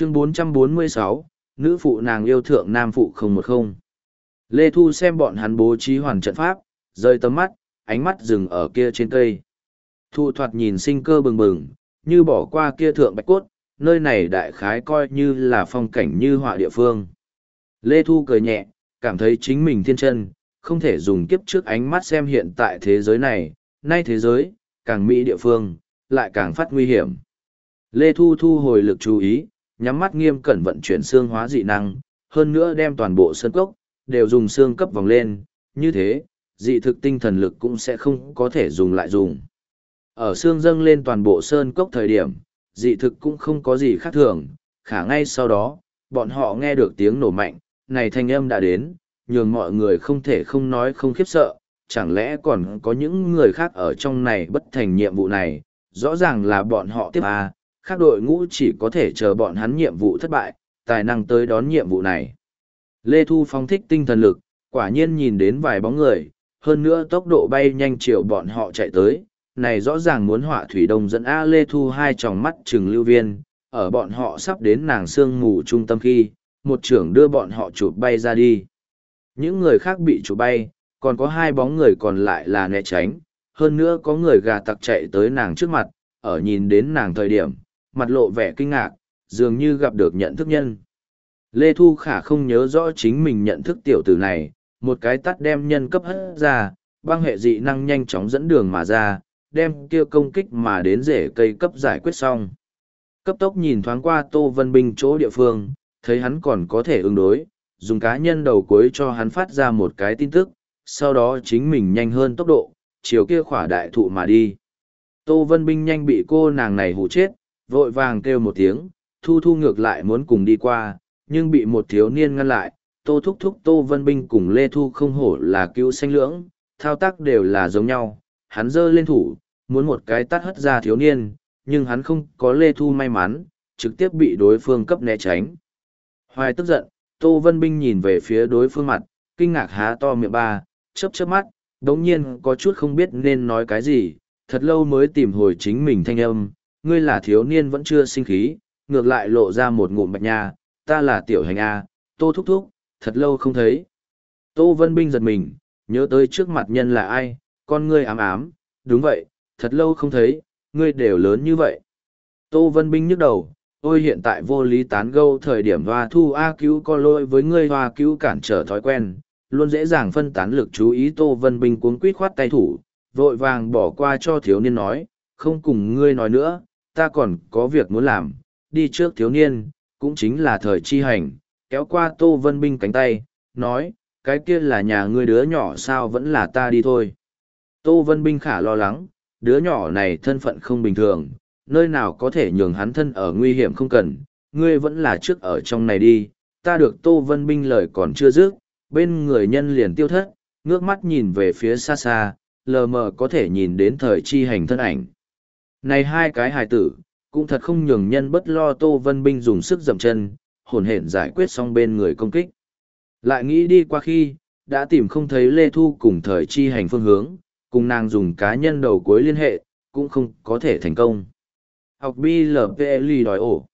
chương 446, nữ phụ nàng yêu thượng nam phụ không một không. Lê Thu xem bọn hắn bố trí hoàn trận pháp, rơi tấm mắt, ánh mắt dừng ở kia trên cây. Thu thoạt nhìn sinh cơ bừng bừng, như bỏ qua kia thượng bạch cốt, nơi này đại khái coi như là phong cảnh như họa địa phương. Lê Thu cười nhẹ, cảm thấy chính mình thiên chân, không thể dùng kiếp trước ánh mắt xem hiện tại thế giới này, nay thế giới, càng mỹ địa phương, lại càng phát nguy hiểm. Lê Thu thu hồi lực chú ý, nhắm mắt nghiêm cẩn vận chuyển xương hóa dị năng, hơn nữa đem toàn bộ sơn cốc, đều dùng xương cấp vòng lên, như thế, dị thực tinh thần lực cũng sẽ không có thể dùng lại dùng. Ở xương dâng lên toàn bộ sơn cốc thời điểm, dị thực cũng không có gì khác thường, khả ngay sau đó, bọn họ nghe được tiếng nổ mạnh, này thanh âm đã đến, nhường mọi người không thể không nói không khiếp sợ, chẳng lẽ còn có những người khác ở trong này bất thành nhiệm vụ này, rõ ràng là bọn họ tiếp à, khác đội ngũ chỉ có thể chờ bọn hắn nhiệm vụ thất bại, tài năng tới đón nhiệm vụ này. Lê Thu phóng thích tinh thần lực, quả nhiên nhìn đến vài bóng người, hơn nữa tốc độ bay nhanh chiều bọn họ chạy tới, này rõ ràng muốn họa thủy đông dẫn A Lê Thu hai tròng mắt trừng lưu viên, ở bọn họ sắp đến nàng sương mù trung tâm khi, một trưởng đưa bọn họ chụp bay ra đi. Những người khác bị chụp bay, còn có hai bóng người còn lại là né tránh, hơn nữa có người gà tặc chạy tới nàng trước mặt, ở nhìn đến nàng thời điểm, mặt lộ vẻ kinh ngạc, dường như gặp được nhận thức nhân. Lê Thu Khả không nhớ rõ chính mình nhận thức tiểu tử này, một cái tắt đem nhân cấp hất ra, băng hệ dị năng nhanh chóng dẫn đường mà ra, đem kia công kích mà đến rễ cây cấp giải quyết xong. Cấp tốc nhìn thoáng qua Tô Vân Binh chỗ địa phương, thấy hắn còn có thể ứng đối, dùng cá nhân đầu cuối cho hắn phát ra một cái tin tức, sau đó chính mình nhanh hơn tốc độ, chiều kia khỏa đại thụ mà đi. Tô Vân Binh nhanh bị cô nàng này hụ chết, vội vàng kêu một tiếng, thu thu ngược lại muốn cùng đi qua, nhưng bị một thiếu niên ngăn lại, Tô Thúc Thúc Tô Vân Binh cùng Lê Thu không hổ là cứu sanh lưỡng, thao tác đều là giống nhau, hắn giơ lên thủ, muốn một cái tắt hất ra thiếu niên, nhưng hắn không có Lê Thu may mắn, trực tiếp bị đối phương cấp né tránh. Hoài tức giận, Tô Vân Binh nhìn về phía đối phương mặt, kinh ngạc há to miệng ba, chớp chớp mắt, đống nhiên có chút không biết nên nói cái gì, thật lâu mới tìm hồi chính mình thanh âm, ngươi là thiếu niên vẫn chưa sinh khí, ngược lại lộ ra một ngụm bạch nha, ta là tiểu hành A, tô thúc thúc, thật lâu không thấy. Tô Vân Binh giật mình, nhớ tới trước mặt nhân là ai, con ngươi ám ám, đúng vậy, thật lâu không thấy, ngươi đều lớn như vậy. Tô Vân Binh nhức đầu, ôi hiện tại vô lý tán gâu thời điểm hoa thu A cứu con lỗi với ngươi hoa cứu cản trở thói quen, luôn dễ dàng phân tán lực chú ý Tô Vân Binh cuống quýt khoát tay thủ, vội vàng bỏ qua cho thiếu niên nói, không cùng ngươi nói nữa, ta còn có việc muốn làm, đi trước thiếu niên, cũng chính là thời chi hành, kéo qua Tô Vân Binh cánh tay, nói, cái kia là nhà ngươi đứa nhỏ sao vẫn là ta đi thôi. Tô Vân Binh khả lo lắng, đứa nhỏ này thân phận không bình thường, nơi nào có thể nhường hắn thân ở nguy hiểm không cần, ngươi vẫn là trước ở trong này đi, ta được Tô Vân Binh lời còn chưa dứt, bên người nhân liền tiêu thất, ngước mắt nhìn về phía xa xa, lờ mờ có thể nhìn đến thời chi hành thân ảnh. Này hai cái hài tử, cũng thật không nhường nhân bất lo Tô Vân Binh dùng sức dậm chân, hồn hển giải quyết xong bên người công kích. Lại nghĩ đi qua khi, đã tìm không thấy Lê Thu cùng thời chi hành phương hướng, cùng nàng dùng cá nhân đầu cuối liên hệ, cũng không có thể thành công. Học BLPLI đòi ổ.